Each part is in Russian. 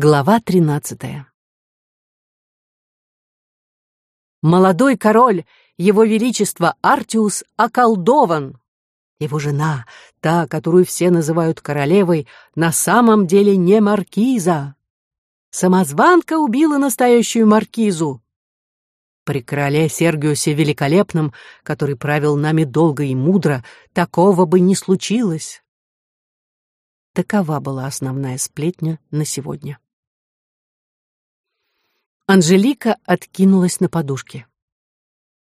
Глава тринадцатая. Молодой король, его величество Артиус, околдован. Его жена, та, которую все называют королевой, на самом деле не маркиза. Самозванка убила настоящую маркизу. При короле Сергиусе Великолепном, который правил нами долго и мудро, такого бы не случилось. Такова была основная сплетня на сегодня. Анжелика откинулась на подушке.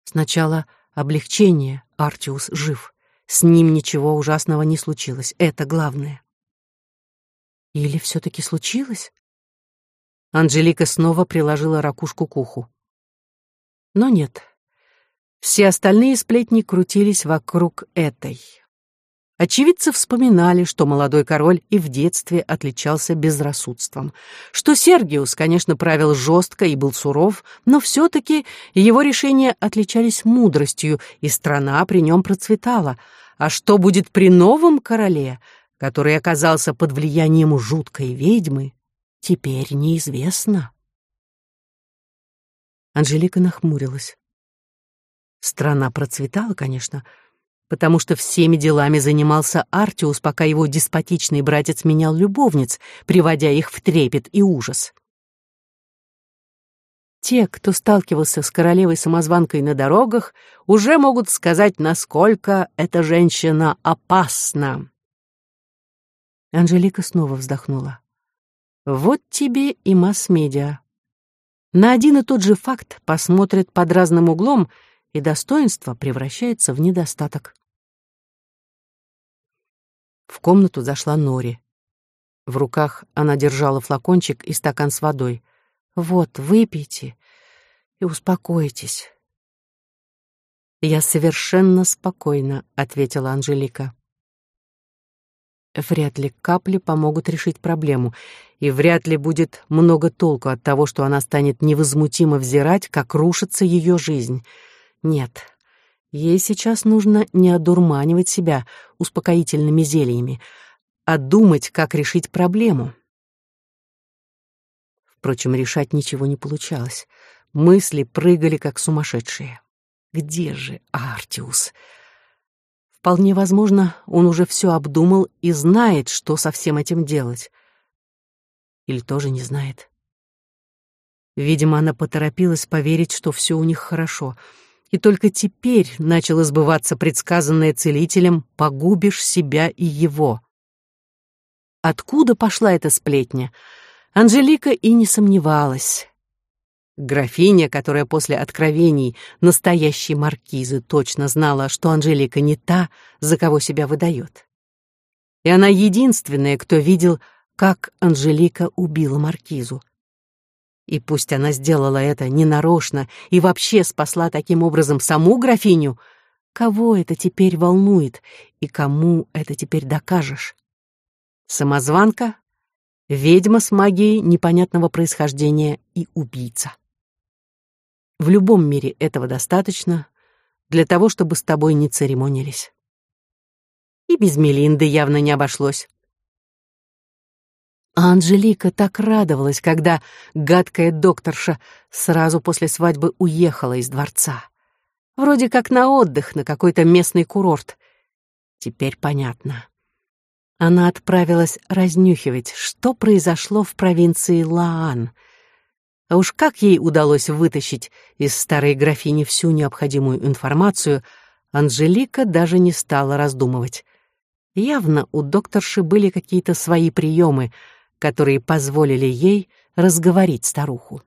Сначала облегчение, Артиус жив. С ним ничего ужасного не случилось, это главное. Или все-таки случилось? Анжелика снова приложила ракушку к уху. Но нет. Все остальные сплетни крутились вокруг этой. Очевидцы вспоминали, что молодой король и в детстве отличался безрассудством, что Сергиус, конечно, правил жестко и был суров, но все-таки его решения отличались мудростью, и страна при нем процветала. А что будет при новом короле, который оказался под влиянием жуткой ведьмы, теперь неизвестно. Анжелика нахмурилась. Страна процветала, конечно, — потому что всеми делами занимался Артиус, пока его деспотичный братец менял любовниц, приводя их в трепет и ужас. Те, кто сталкивался с королевой-самозванкой на дорогах, уже могут сказать, насколько эта женщина опасна. Анжелика снова вздохнула. Вот тебе и масс-медиа. На один и тот же факт посмотрят под разным углом, и достоинство превращается в недостаток. В комнату зашла Нори. В руках она держала флакончик и стакан с водой. «Вот, выпейте и успокойтесь». «Я совершенно спокойна», — ответила Анжелика. Вряд ли капли помогут решить проблему, и вряд ли будет много толку от того, что она станет невозмутимо взирать, как рушится ее жизнь. Нет, Ей сейчас нужно не одурманивать себя успокоительными зельями, а думать, как решить проблему. Впрочем, решать ничего не получалось. Мысли прыгали, как сумасшедшие. Где же Артиус? Вполне возможно, он уже все обдумал и знает, что со всем этим делать. Или тоже не знает. Видимо, она поторопилась поверить, что все у них хорошо — и только теперь начало сбываться предсказанное целителем «погубишь себя и его». Откуда пошла эта сплетня? Анжелика и не сомневалась. Графиня, которая после откровений настоящей маркизы точно знала, что Анжелика не та, за кого себя выдает. И она единственная, кто видел, как Анжелика убила маркизу. И пусть она сделала это ненарочно и вообще спасла таким образом саму графиню, кого это теперь волнует и кому это теперь докажешь? Самозванка, ведьма с магией непонятного происхождения и убийца. В любом мире этого достаточно для того, чтобы с тобой не церемонились. И без Мелинды явно не обошлось. А Анжелика так радовалась, когда гадкая докторша сразу после свадьбы уехала из дворца. Вроде как на отдых, на какой-то местный курорт. Теперь понятно. Она отправилась разнюхивать, что произошло в провинции Лаан. А уж как ей удалось вытащить из старой графини всю необходимую информацию, Анжелика даже не стала раздумывать. Явно у докторши были какие-то свои приемы — которые позволили ей разговорить старуху.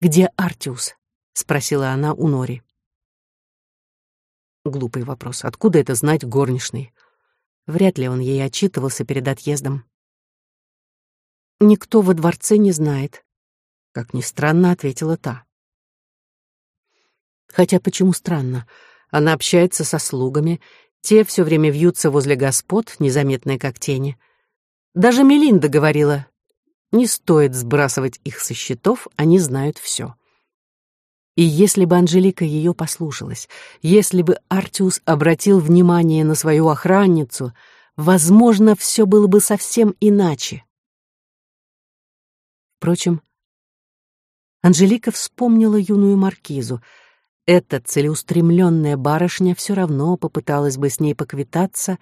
«Где Артиус?» — спросила она у Нори. Глупый вопрос. Откуда это знать горничной? Вряд ли он ей отчитывался перед отъездом. «Никто во дворце не знает», — как ни странно ответила та. Хотя почему странно? Она общается со слугами, те все время вьются возле господ, незаметные как тени. Даже Мелинда говорила, не стоит сбрасывать их со счетов, они знают все. И если бы Анжелика ее послушалась, если бы Артиус обратил внимание на свою охранницу, возможно, все было бы совсем иначе. Впрочем, Анжелика вспомнила юную маркизу. Эта целеустремленная барышня все равно попыталась бы с ней поквитаться,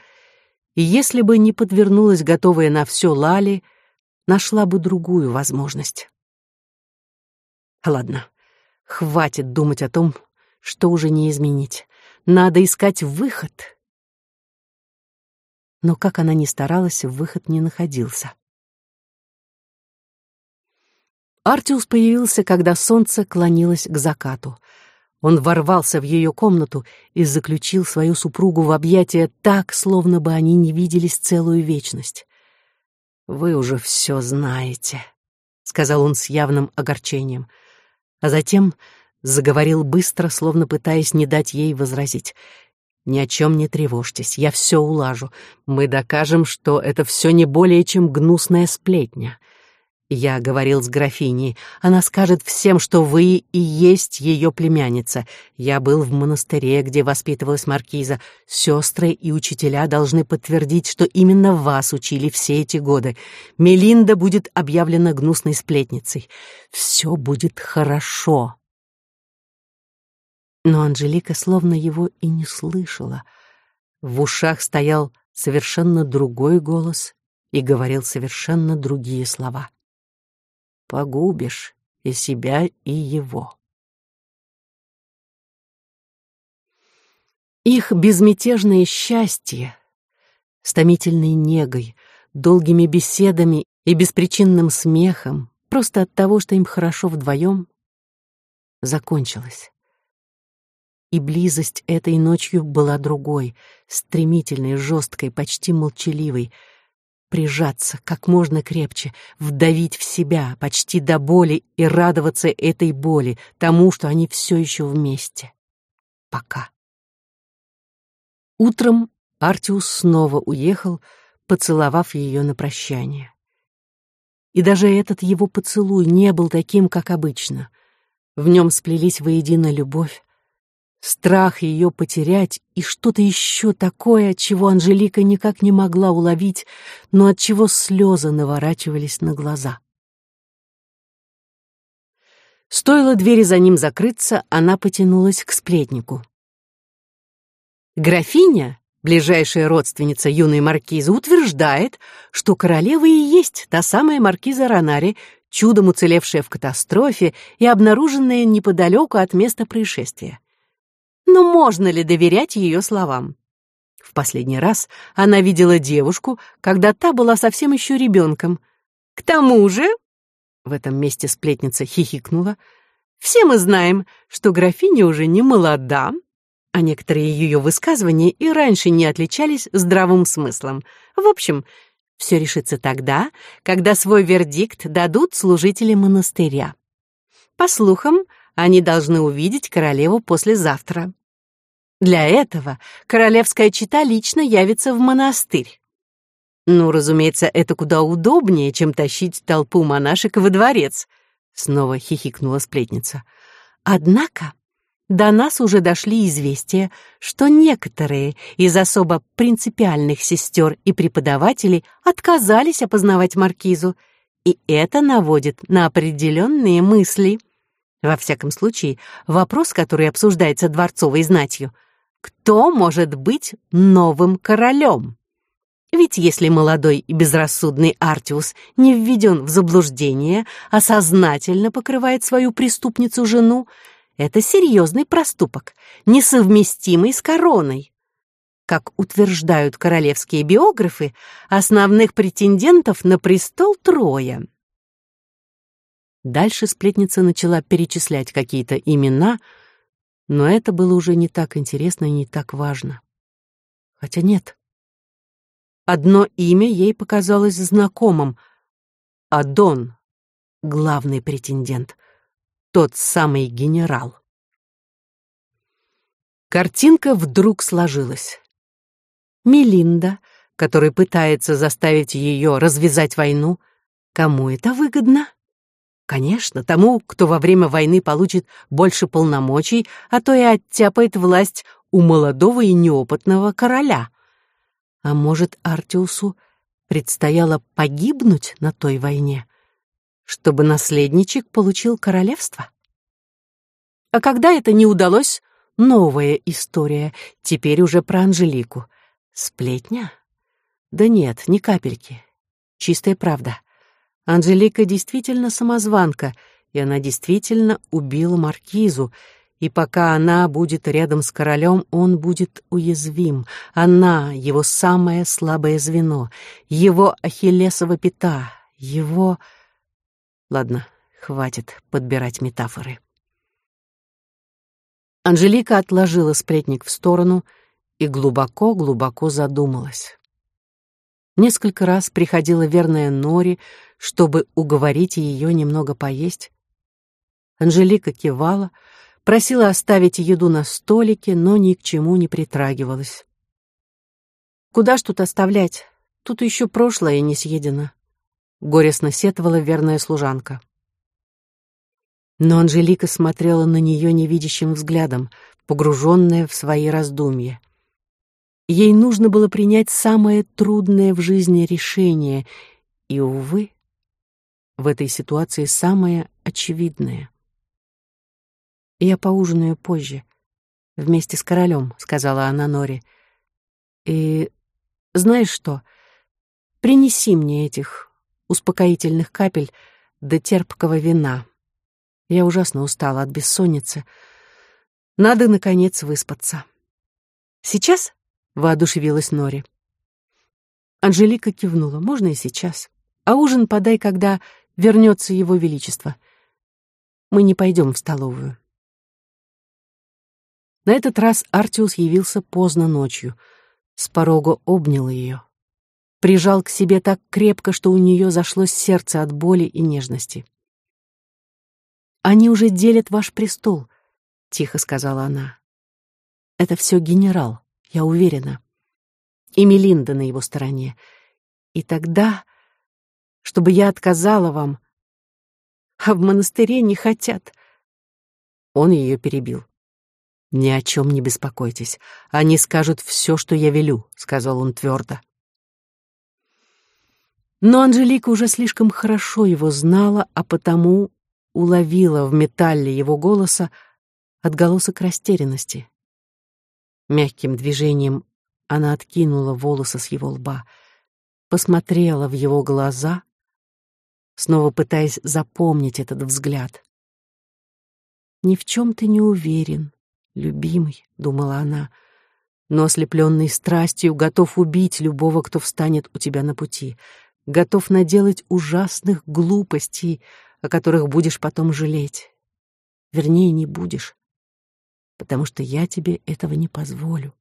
и если бы не подвернулась готовая на все Лали, нашла бы другую возможность. Ладно, хватит думать о том, что уже не изменить. Надо искать выход. Но как она ни старалась, выход не находился. Артиус появился, когда солнце клонилось к закату. Он ворвался в ее комнату и заключил свою супругу в объятия так, словно бы они не виделись целую вечность. «Вы уже все знаете», — сказал он с явным огорчением, а затем заговорил быстро, словно пытаясь не дать ей возразить. «Ни о чем не тревожьтесь, я все улажу. Мы докажем, что это все не более чем гнусная сплетня. Я говорил с графиней. Она скажет всем, что вы и есть ее племянница. Я был в монастыре, где воспитывалась маркиза. Сестры и учителя должны подтвердить, что именно вас учили все эти годы. Мелинда будет объявлена гнусной сплетницей. Все будет хорошо. Но Анжелика словно его и не слышала. В ушах стоял совершенно другой голос и говорил совершенно другие слова погубишь и себя, и его. Их безмятежное счастье, с томительной негой, долгими беседами и беспричинным смехом, просто от того, что им хорошо вдвоем, закончилось. И близость этой ночью была другой, стремительной, жесткой, почти молчаливой — прижаться как можно крепче, вдавить в себя почти до боли и радоваться этой боли, тому, что они все еще вместе. Пока. Утром Артиус снова уехал, поцеловав ее на прощание. И даже этот его поцелуй не был таким, как обычно. В нем сплелись воедино любовь, страх ее потерять и что-то еще такое, чего Анжелика никак не могла уловить, но от чего слезы наворачивались на глаза. Стоило двери за ним закрыться, она потянулась к сплетнику. Графиня, ближайшая родственница юной маркизы, утверждает, что королева и есть та самая маркиза Ронари, чудом уцелевшая в катастрофе и обнаруженная неподалеку от места происшествия. Но можно ли доверять ее словам? В последний раз она видела девушку, когда та была совсем еще ребенком. К тому же, в этом месте сплетница хихикнула, все мы знаем, что графиня уже не молода, а некоторые ее высказывания и раньше не отличались здравым смыслом. В общем, все решится тогда, когда свой вердикт дадут служители монастыря. По слухам, они должны увидеть королеву послезавтра. Для этого королевская чита лично явится в монастырь. Ну, разумеется, это куда удобнее, чем тащить толпу монашек во дворец, снова хихикнула сплетница. Однако до нас уже дошли известия, что некоторые из особо принципиальных сестер и преподавателей отказались опознавать маркизу, и это наводит на определенные мысли. Во всяком случае, вопрос, который обсуждается дворцовой знатью, кто может быть новым королем? Ведь если молодой и безрассудный Артиус не введен в заблуждение, а сознательно покрывает свою преступницу жену, это серьезный проступок, несовместимый с короной. Как утверждают королевские биографы, основных претендентов на престол трое. Дальше сплетница начала перечислять какие-то имена, но это было уже не так интересно и не так важно. Хотя нет. Одно имя ей показалось знакомым. Адон, главный претендент, тот самый генерал. Картинка вдруг сложилась. Мелинда, который пытается заставить ее развязать войну, кому это выгодно? Конечно, тому, кто во время войны получит больше полномочий, а то и оттяпает власть у молодого и неопытного короля. А может, Артиусу предстояло погибнуть на той войне? чтобы наследничек получил королевство. А когда это не удалось, новая история, теперь уже про Анжелику. Сплетня? Да нет, ни капельки. Чистая правда. Анжелика действительно самозванка, и она действительно убила маркизу, и пока она будет рядом с королем, он будет уязвим. Она — его самое слабое звено, его ахиллесова пята, его... Ладно, хватит подбирать метафоры. Анжелика отложила сплетник в сторону и глубоко-глубоко задумалась. Несколько раз приходила верная Нори, чтобы уговорить ее немного поесть. Анжелика кивала, просила оставить еду на столике, но ни к чему не притрагивалась. «Куда ж тут оставлять? Тут еще прошлое не съедено», — горестно сетовала верная служанка. Но Анжелика смотрела на нее невидящим взглядом, погруженная в свои раздумья. Ей нужно было принять самое трудное в жизни решение, и, увы, в этой ситуации самое очевидное. «Я поужинаю позже, вместе с королем», — сказала она Норе. «И знаешь что? Принеси мне этих успокоительных капель до терпкого вина». Я ужасно устала от бессонницы. Надо, наконец, выспаться. «Сейчас?» — воодушевилась Нори. Анжелика кивнула. «Можно и сейчас. А ужин подай, когда вернется его величество. Мы не пойдем в столовую». На этот раз Артиус явился поздно ночью. С порога обнял ее. Прижал к себе так крепко, что у нее зашлось сердце от боли и нежности. Они уже делят ваш престол, тихо сказала она. Это все генерал, я уверена. И Мелинда на его стороне. И тогда, чтобы я отказала вам, а в монастыре не хотят. Он ее перебил. Ни о чем не беспокойтесь. Они скажут все, что я велю, сказал он твердо. Но Анжелика уже слишком хорошо его знала, а потому уловила в металле его голоса отголосок растерянности. Мягким движением она откинула волосы с его лба, посмотрела в его глаза, снова пытаясь запомнить этот взгляд. «Ни в чем ты не уверен, любимый», — думала она, но ослепленный страстью готов убить любого, кто встанет у тебя на пути, готов наделать ужасных глупостей, о которых будешь потом жалеть. Вернее, не будешь, потому что я тебе этого не позволю.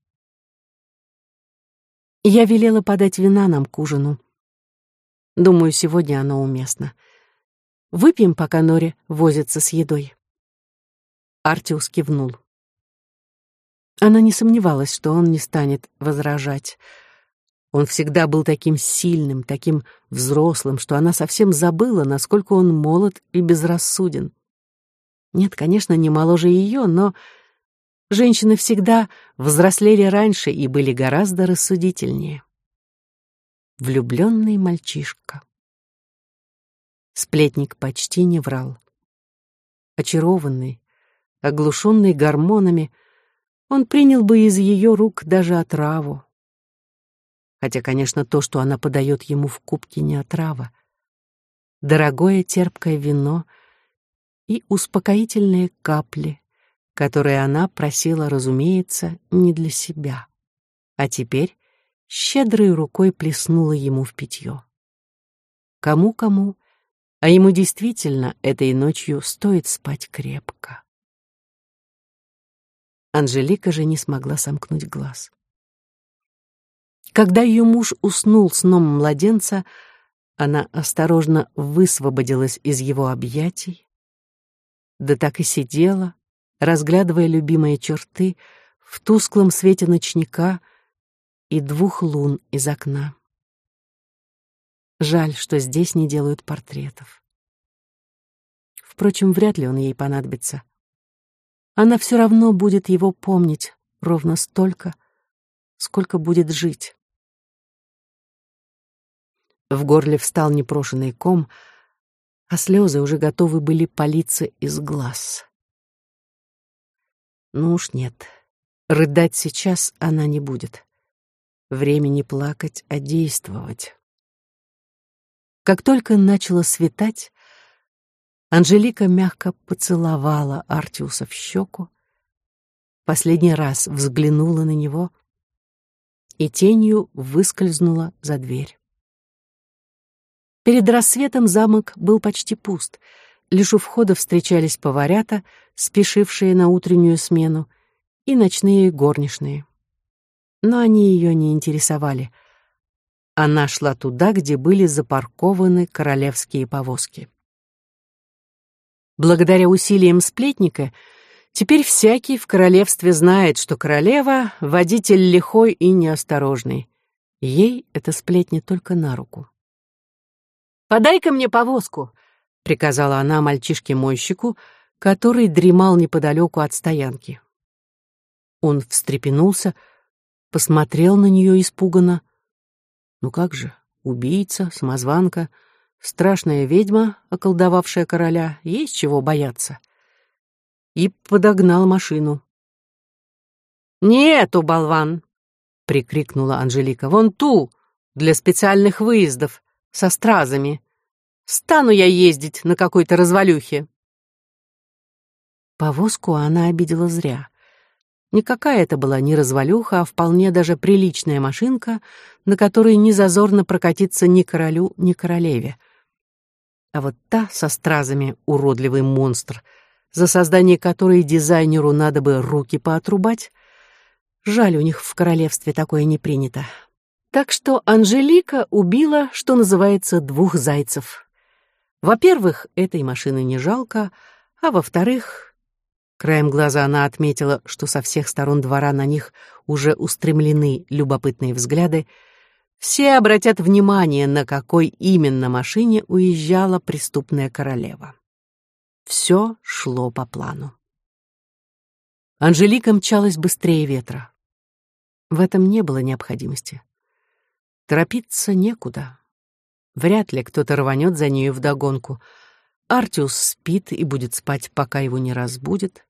Я велела подать вина нам к ужину. Думаю, сегодня оно уместно. Выпьем, пока Нори возится с едой. Артиус кивнул. Она не сомневалась, что он не станет возражать — он всегда был таким сильным, таким взрослым, что она совсем забыла, насколько он молод и безрассуден. Нет, конечно, не моложе ее, но женщины всегда взрослели раньше и были гораздо рассудительнее. Влюбленный мальчишка. Сплетник почти не врал. Очарованный, оглушенный гормонами, он принял бы из ее рук даже отраву, хотя, конечно, то, что она подает ему в кубке, не отрава. Дорогое терпкое вино и успокоительные капли, которые она просила, разумеется, не для себя, а теперь щедрой рукой плеснула ему в питье. Кому-кому, а ему действительно этой ночью стоит спать крепко. Анжелика же не смогла сомкнуть глаз. Когда ее муж уснул сном младенца, она осторожно высвободилась из его объятий, да так и сидела, разглядывая любимые черты в тусклом свете ночника и двух лун из окна. Жаль, что здесь не делают портретов. Впрочем, вряд ли он ей понадобится. Она все равно будет его помнить ровно столько, сколько будет жить. В горле встал непрошенный ком, а слезы уже готовы были палиться из глаз. Ну уж нет, рыдать сейчас она не будет. Времени плакать, а действовать. Как только начало светать, Анжелика мягко поцеловала Артиуса в щеку, последний раз взглянула на него и тенью выскользнула за дверь. Перед рассветом замок был почти пуст. Лишь у входа встречались поварята, спешившие на утреннюю смену, и ночные горничные. Но они ее не интересовали — она шла туда, где были запаркованы королевские повозки. Благодаря усилиям сплетника, теперь всякий в королевстве знает, что королева — водитель лихой и неосторожный. Ей эта сплетня только на руку. «Подай-ка мне повозку», — приказала она мальчишке-мойщику, который дремал неподалеку от стоянки. Он встрепенулся, посмотрел на нее испуганно — ну как же, убийца, самозванка, страшная ведьма, околдовавшая короля, есть чего бояться. И подогнал машину. «Нету, болван!» — прикрикнула Анжелика. «Вон ту, для специальных выездов, со стразами. Стану я ездить на какой-то развалюхе». Повозку она обидела зря. Никакая это была не развалюха, а вполне даже приличная машинка, на которой не зазорно прокатиться ни королю, ни королеве. А вот та со стразами уродливый монстр, за создание которой дизайнеру надо бы руки поотрубать. Жаль, у них в королевстве такое не принято. Так что Анжелика убила, что называется, двух зайцев. Во-первых, этой машины не жалко, а во-вторых, Краем глаза она отметила, что со всех сторон двора на них уже устремлены любопытные взгляды. Все обратят внимание, на какой именно машине уезжала преступная королева. Все шло по плану. Анжелика мчалась быстрее ветра. В этом не было необходимости. Торопиться некуда. Вряд ли кто-то рванет за нею вдогонку. Артиус спит и будет спать, пока его не разбудит.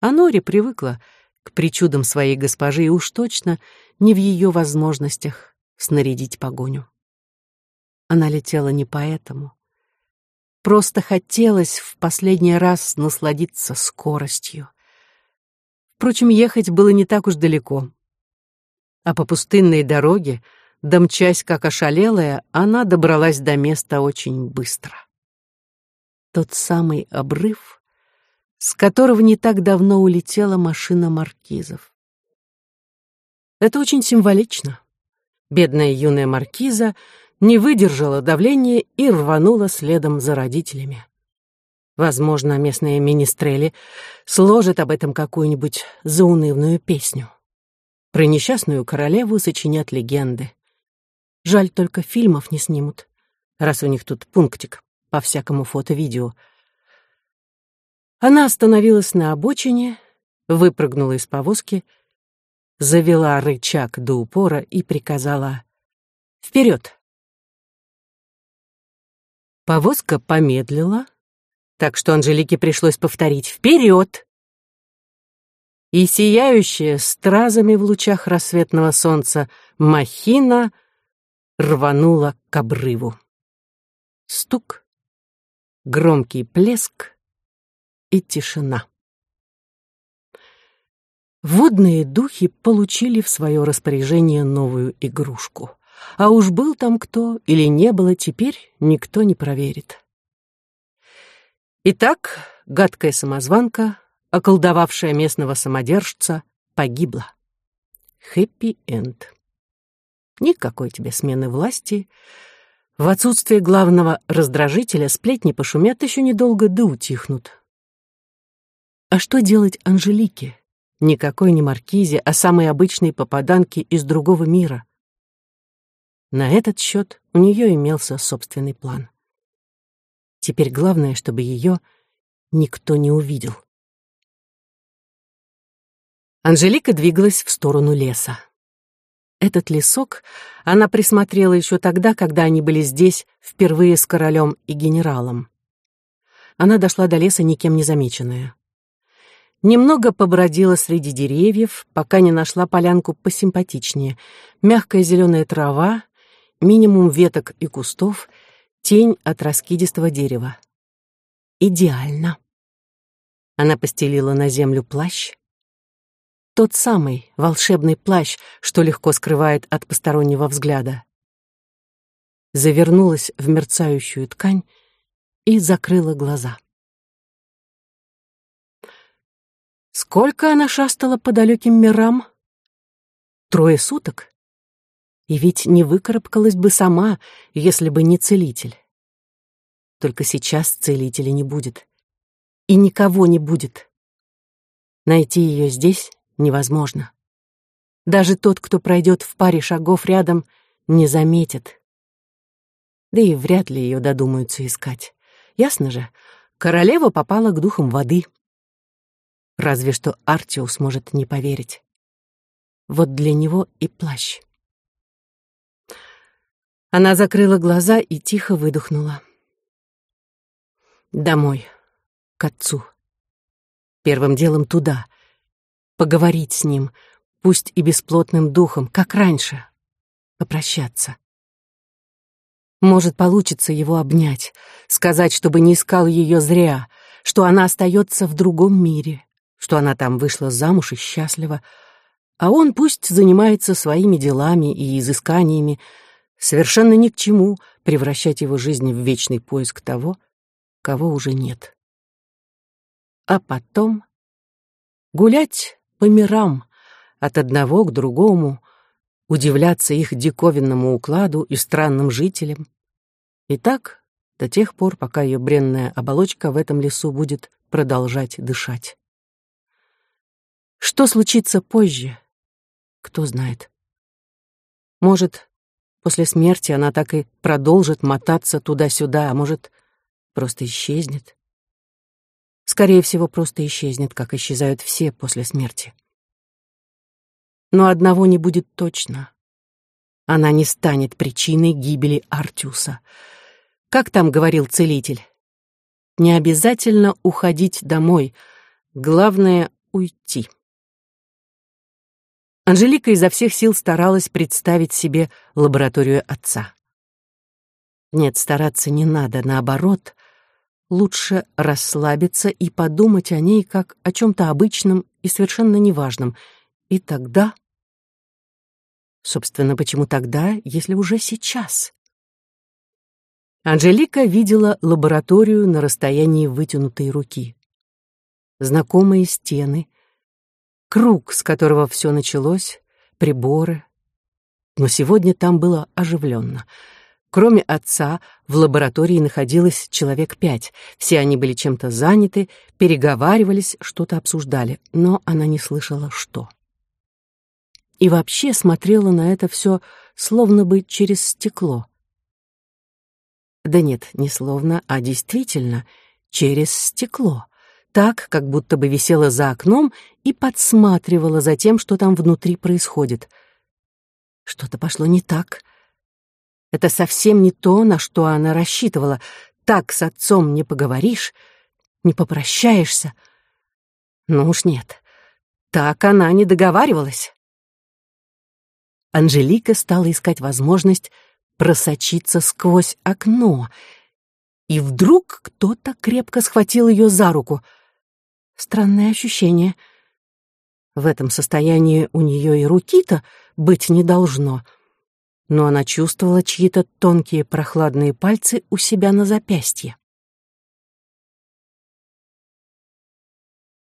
А Нори привыкла к причудам своей госпожи и уж точно не в ее возможностях снарядить погоню. Она летела не поэтому. Просто хотелось в последний раз насладиться скоростью. Впрочем, ехать было не так уж далеко. А по пустынной дороге, домчась как ошалелая, она добралась до места очень быстро. Тот самый обрыв — с которого не так давно улетела машина маркизов. Это очень символично. Бедная юная маркиза не выдержала давления и рванула следом за родителями. Возможно, местные министрели сложат об этом какую-нибудь заунывную песню. Про несчастную королеву сочинят легенды. Жаль, только фильмов не снимут, раз у них тут пунктик по всякому фото-видео — она остановилась на обочине, выпрыгнула из повозки, завела рычаг до упора и приказала «Вперед!». Повозка помедлила, так что Анжелике пришлось повторить «Вперед!». И сияющая стразами в лучах рассветного солнца махина рванула к обрыву. Стук, громкий плеск, и тишина. Водные духи получили в свое распоряжение новую игрушку. А уж был там кто или не было, теперь никто не проверит. Итак, гадкая самозванка, околдовавшая местного самодержца, погибла. Хэппи-энд. Никакой тебе смены власти. В отсутствие главного раздражителя сплетни пошумят еще недолго да утихнут. А что делать Анжелике? Никакой не маркизе, а самой обычной попаданке из другого мира. На этот счет у нее имелся собственный план. Теперь главное, чтобы ее никто не увидел. Анжелика двигалась в сторону леса. Этот лесок она присмотрела еще тогда, когда они были здесь впервые с королем и генералом. Она дошла до леса никем не замеченная. Немного побродила среди деревьев, пока не нашла полянку посимпатичнее. Мягкая зеленая трава, минимум веток и кустов, тень от раскидистого дерева. Идеально. Она постелила на землю плащ, тот самый волшебный плащ, что легко скрывает от постороннего взгляда. Завернулась в мерцающую ткань и закрыла глаза. Сколько она шастала по далеким мирам? Трое суток? И ведь не выкарабкалась бы сама, если бы не целитель. Только сейчас целителя не будет. И никого не будет. Найти ее здесь невозможно. Даже тот, кто пройдет в паре шагов рядом, не заметит. Да и вряд ли ее додумаются искать. Ясно же, королева попала к духам воды. Разве что Артиус может не поверить. Вот для него и плащ. Она закрыла глаза и тихо выдохнула. Домой, к отцу. Первым делом туда — поговорить с ним, пусть и бесплотным духом, как раньше, попрощаться. Может, получится его обнять, сказать, чтобы не искал ее зря, что она остается в другом мире, что она там вышла замуж и счастлива, а он пусть занимается своими делами и изысканиями, совершенно ни к чему превращать его жизнь в вечный поиск того, кого уже нет. А потом гулять по мирам, от одного к другому, удивляться их диковинному укладу и странным жителям. И так до тех пор, пока ее бренная оболочка в этом лесу будет продолжать дышать. Что случится позже, кто знает. Может, после смерти она так и продолжит мотаться туда-сюда, а может, просто исчезнет скорее всего, просто исчезнет, как исчезают все после смерти. Но одного не будет точно. Она не станет причиной гибели Артюса. Как там говорил целитель? Не обязательно уходить домой. Главное — уйти. Анжелика изо всех сил старалась представить себе лабораторию отца. Нет, стараться не надо, наоборот, лучше расслабиться и подумать о ней как о чем-то обычном и совершенно неважном. И тогда... Собственно, почему тогда, если уже сейчас? Анжелика видела лабораторию на расстоянии вытянутой руки. Знакомые стены, круг, с которого все началось, приборы. Но сегодня там было оживленно — Кроме отца, в лаборатории находилось человек пять. Все они были чем-то заняты, переговаривались, что-то обсуждали, но она не слышала, что. И вообще смотрела на это все словно бы через стекло. Да нет, не словно, а действительно через стекло. Так, как будто бы висела за окном и подсматривала за тем, что там внутри происходит. Что-то пошло не так — это совсем не то, на что она рассчитывала. Так с отцом не поговоришь, не попрощаешься. Ну уж нет, так она не договаривалась. Анжелика стала искать возможность просочиться сквозь окно, и вдруг кто-то крепко схватил ее за руку. Странное ощущение. В этом состоянии у нее и руки-то быть не должно — но она чувствовала чьи-то тонкие прохладные пальцы у себя на запястье.